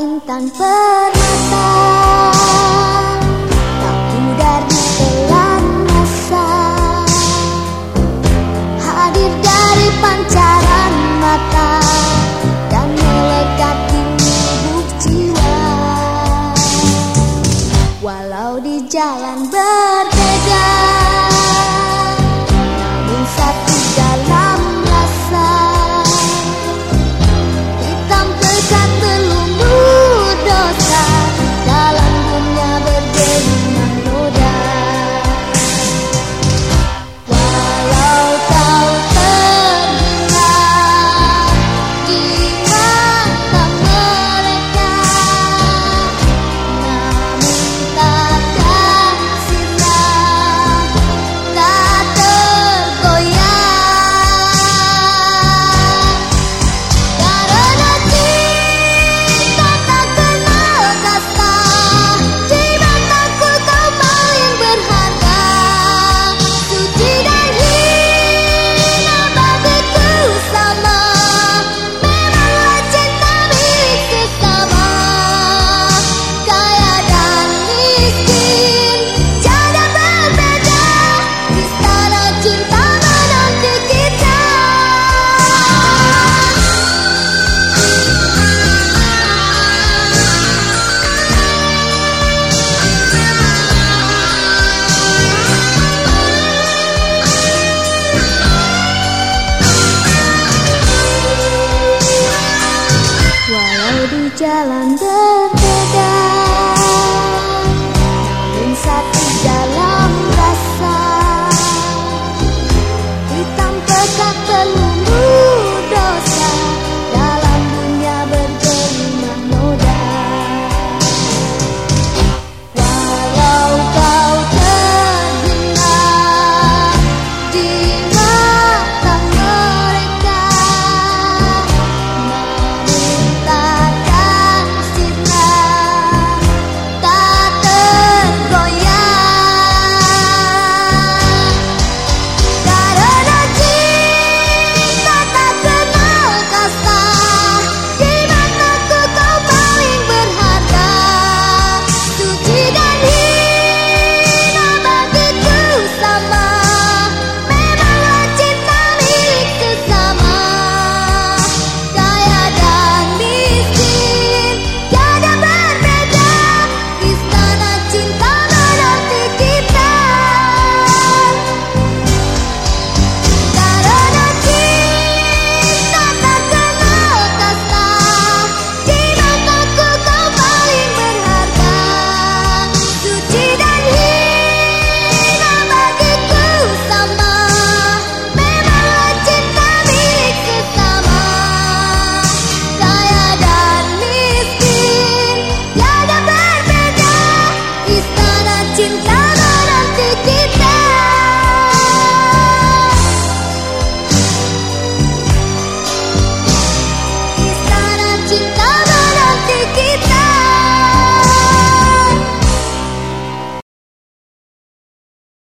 Intan permata. Tak pudar di telan masa. Hadir dari pancaran mata Dan melekat di lubuk jiwa. Walau di jalan Jalan bertegang